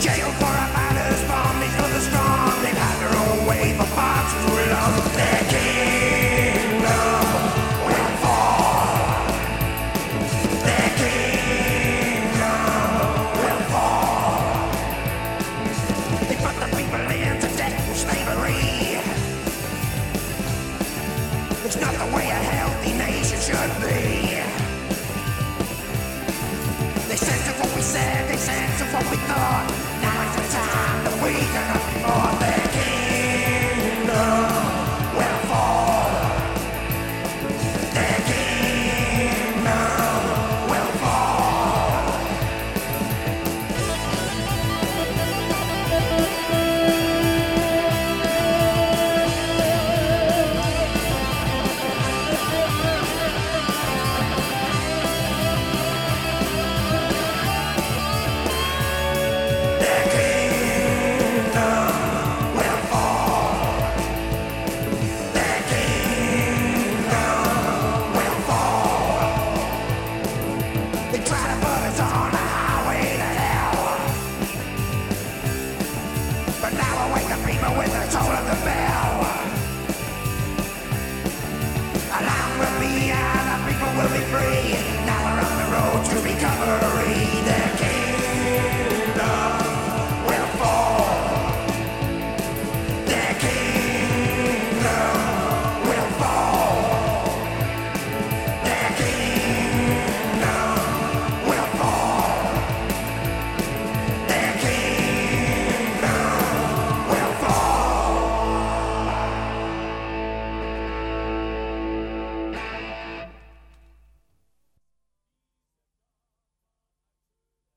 For a strong. They've had their own way for far too long. Their kingdom will fall. Their kingdom will fall. They put the people into debt and slavery. It's not the way a healthy nation should be. They what we said, they what we thought we cannot be more with the total